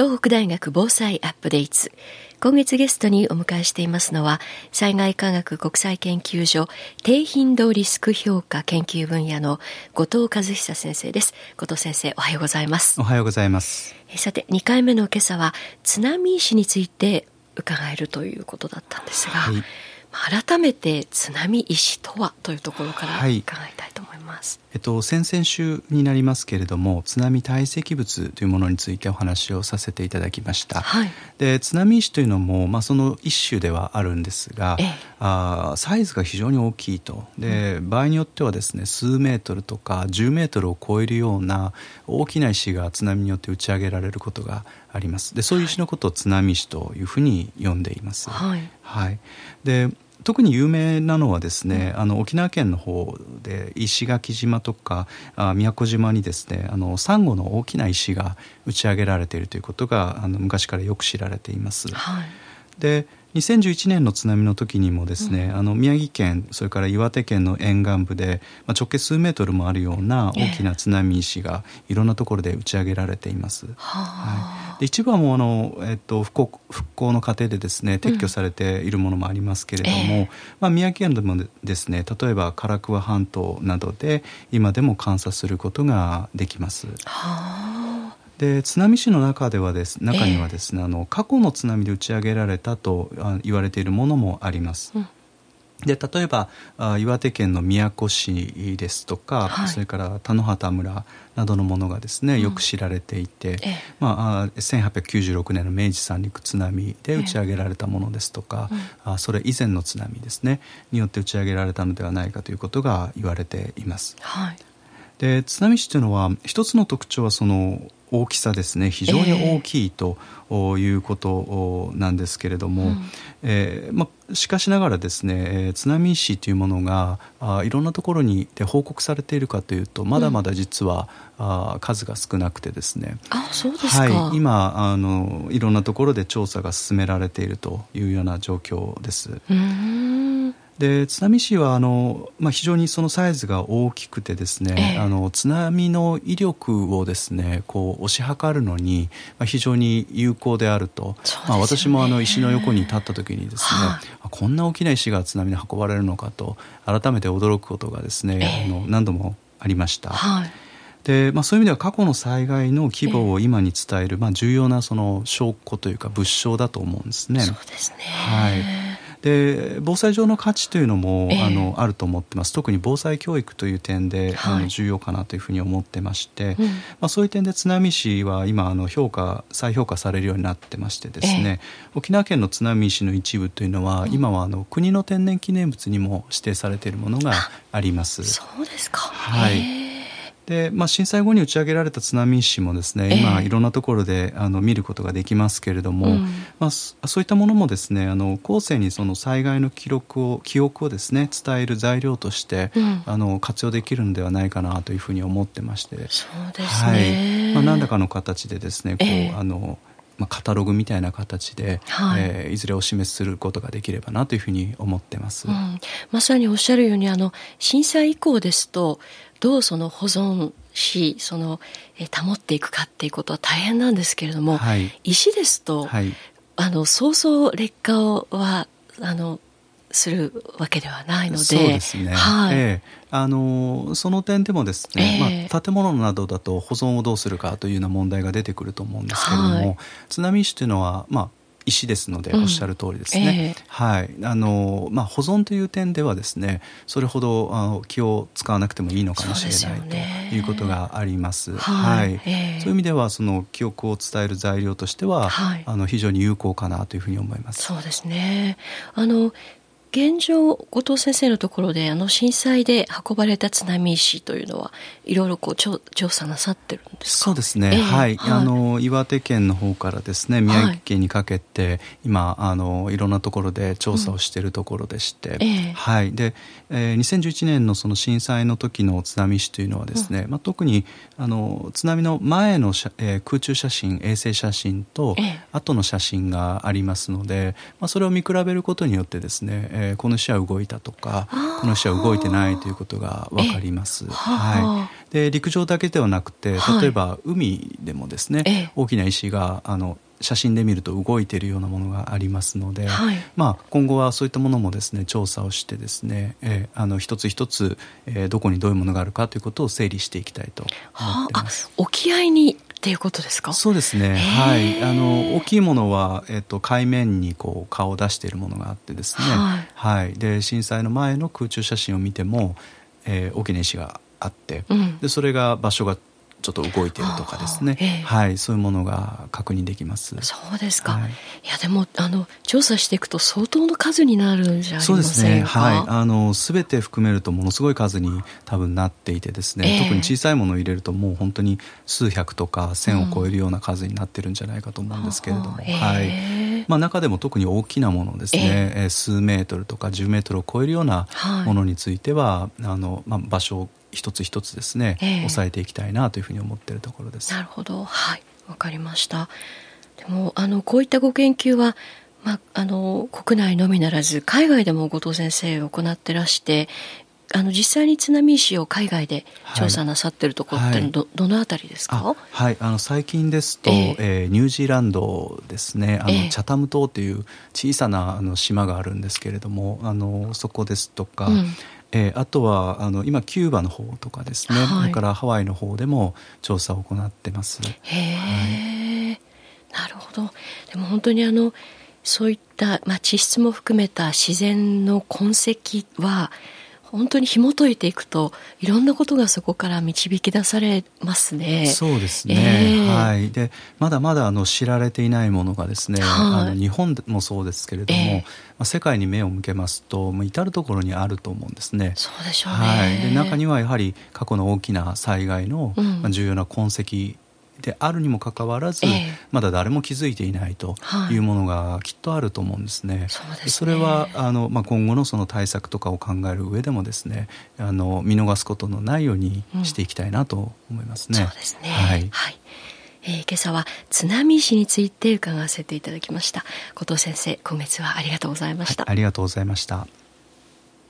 東北大学防災アップデート。今月ゲストにお迎えしていますのは災害科学国際研究所低頻度リスク評価研究分野の後藤和久先生です。後藤先生おはようございます。おはようございます。さて2回目の今朝は津波石について伺えるということだったんですが、はい改めて津波石とはというところから伺いたいと思います、はい、えっと、先々週になりますけれども津波堆積物というものについてお話をさせていただきました、はい、で津波石というのも、まあ、その一種ではあるんですが、ええ、あサイズが非常に大きいと。で、うん、場合によってはですね数メートルとか10メートルを超えるような大きな石が津波によって打ち上げられることがあります。でそういう石のことを津波石というふうに呼んでいます。はい、はい、で特に有名なのはですね、あの沖縄県の方で石垣島とかあ宮古島にですねあのサンゴの大きな石が打ち上げられているということがあの昔からよく知られています。はい、で2011年の津波の時にもですね、うん、あの宮城県それから岩手県の沿岸部で、まあ、直径数メートルもあるような大きな津波石がいろんなところで打ち上げられています。はい、で一部はもうあの、えっと、復興復興の過程でですね撤去されているものもありますけれども、うんえ。ー、まあ、宮城県でもですね例えば唐桑半島などで今でも観察することができます。はあで津波市の中ではです中にはですね、えー、あの過去の津波で打ち上げられたと言われているものもあります。うん。で例えばあ岩手県の宮古市ですとか、はい、それから田野畑村などのものがですね、うん、よく知られていて、えまあ、1896年の明治三陸津波で打ち上げられたものですとか、えあそれ以前の津波ですねによって打ち上げられたのではないかということが言われています。はい、で津波市というのは一つの特徴はその大きさですね。非常に大きいということなんですけれども、えー、まあ、しかしながらですね津波石というものがあいろんなところにで報告されているかというとまだまだ実は、うん、あ数が少なくてですね。あそうですか、はい、今あのいろんなところで調査が進められているというような状況です。うんで津波市はあの、まあ、非常にそのサイズが大きくてですね、えー、あの津波の威力をですねこう推し量るのに、まあ、非常に有効であると、ね、まあ、私もあの石の横に立った時にですね、はあ、こんな大きな石が津波に運ばれるのかと改めて驚くことがですね、えー、あの何度もありました。はい。でまあ、そういう意味では過去の災害の規模を今に伝える、まあ、重要なその証拠というか物証だと思うんですね。そうですね。はいで防災上の価値というのも、えー、あのあると思ってます。特に防災教育という点で、はい、あの重要かなというふうに思ってまして、うん、まあ、そういう点で津波市は今あの評価再評価されるようになってましてですね、えー、沖縄県の津波市の一部というのは、うん、今はあの国の天然記念物にも指定されているものがあります。そうですか、はい、で、まあ、震災後に打ち上げられた津波石もですね今いろんなところであの見ることができますけれども、うん、まあ、そういったものもですねあの後世にその災害の記録を記憶をですね伝える材料として、うん、あの活用できるのではないかなというふうに思ってまして。そうですね、はい。まあ、何らかの形でですねこう、あのまあ、カタログみたいな形で、はい、えー、いずれお示しすることができればなというふうに思ってます、うん、まさにおっしゃるようにあの震災以降ですとどうその保存しその、え保っていくかっていうことは大変なんですけれども、はい、石ですと、はい、あのそうそう劣化はあのするわけではないのでそうですね、はい。ええ、あのその点でもですね、えまあ、建物などだと保存をどうするかというような問題が出てくると思うんですけれども、はい、津波石というのは、まあ、石ですのでおっしゃる通りですね、うんえ。ー、はい。あのまあ、保存という点ではですねそれほどあの気を使わなくてもいいのかもしれない、ね、ということがあります。はい、はい。えー、そういう意味ではその記憶を伝える材料としては、はい、あの非常に有効かなというふうに思います。そうですね。あの現状後藤先生のところであの震災で運ばれた津波石というのはいろいろこう調査なさってるんですそうですね、えー、はい、はい、あの岩手県の方からですね宮城県にかけて、はい、今あのいろんなところで調査をしているところでして、うん。えー、はい。で、えー、2011年のその震災の時の津波石というのはですね、うん、まあ、特にあの津波の前の、えー、空中写真衛星写真と、えー、後の写真がありますので、まあ、それを見比べることによってですねえー、この石は動いたとかこの石は動いてないということが分かります。はい、で陸上だけではなくて例えば海でもですね、大きな石があの写真で見ると動いているようなものがありますので、はい、まあ、今後はそういったものもですね調査をしてですね、えー、あの一つ一つ、えー、どこにどういうものがあるかということを整理していきたいと思ってます。はあ、沖合にっていうことですか？そうですね。はい。あの大きいものは、えっと、海面にこう顔を出しているものがあってですね、はい、はい、で震災の前の空中写真を見ても、えー、大きな石があって、うん、でそれが場所がちょっと動いてるとかですね、ええ、はいそういうものが確認できます。そうですか、はい、いやでもあの調査していくと相当の数になるんじゃそうですね。はい。あの全て含めるとものすごい数に多分なっていてですね、え、特に小さいものを入れるともう本当に数百とか千を超えるような数になってるんじゃないかと思うんですけれども、うん、はいまあ、中でも特に大きなものですね、えー、数メートルとか10メートルを超えるようなものについては、はい、あのまあ、場所一つ一つですね、えー、抑えていきたいなというふうに思っているところです。なるほど。はい。わかりました。でもあのこういったご研究はまあ、あの国内のみならず海外でも後藤先生行ってらしてあの実際に津波石を海外で調査なさってるところってどはい、どのあたりですか？はい。あの最近ですと、えー、えー、ニュージーランドですね。あの、えー、チャタム島という小さなあの島があるんですけれどもあのそこですとか、うん。えー、あとはあの今キューバの方とかですね、はい、それからハワイの方でも調査を行ってます。へえ、はい、なるほど。でも本当にあのそういった、まあ、地質も含めた自然の痕跡は本当に紐解いていくといろんなことがそこから導き出されますね。そうですね。えー、はい。でまだまだあの知られていないものがですね、はい、あの日本もそうですけれども、えー、まあ、世界に目を向けますと、まあ、至る所にあると思うんですね。そうでしょうね。はい。で中にはやはり過去の大きな災害の、まあ、重要な痕跡であるにもかかわらず、えー、まだ誰も気づいていないとい。うものがきっとあると思うんですね。はい、それはあの、まあ、今後のその対策とかを考える上でもですねあの見逃すことのないようにしていきたいなと思いますね。うん、そうですね、はい、はい。えー、今朝は津波史について伺わせていただきました。後藤先生今月はありがとうございました、はい、ありがとうございました